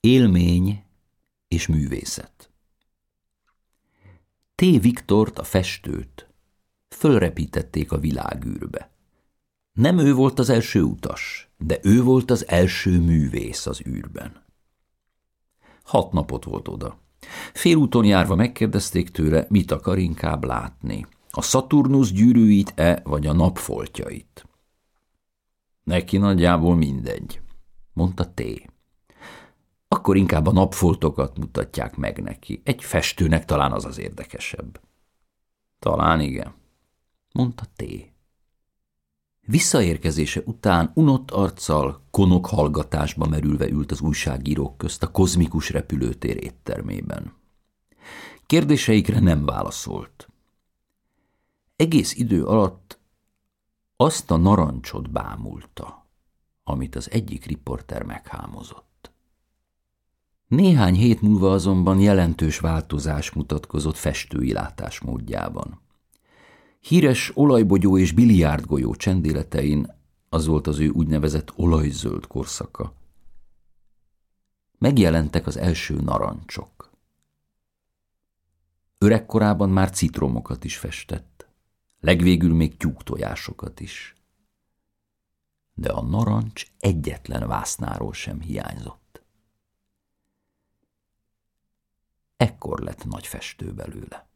Élmény és művészet T. Viktort, a festőt, fölrepítették a világűrbe. Nem ő volt az első utas, de ő volt az első művész az űrben. Hat napot volt oda. Félúton járva megkérdezték tőle, mit akar inkább látni. A Szaturnusz gyűrűit-e, vagy a napfoltjait? Neki nagyjából mindegy, mondta T. Akkor inkább a napfoltokat mutatják meg neki. Egy festőnek talán az az érdekesebb. Talán igen, mondta T. Visszaérkezése után unott arccal, konok hallgatásba merülve ült az újságírók közt a kozmikus repülőtér éttermében. Kérdéseikre nem válaszolt. Egész idő alatt azt a narancsot bámulta, amit az egyik riporter meghámozott. Néhány hét múlva azonban jelentős változás mutatkozott festői látásmódjában. Híres olajbogyó és biliárdgolyó csendéletein az volt az ő úgynevezett olajzöld korszaka. Megjelentek az első narancsok. Öregkorában már citromokat is festett, legvégül még tyúktojásokat is. De a narancs egyetlen vásznáról sem hiányzott. Ekkor lett nagy festő belőle.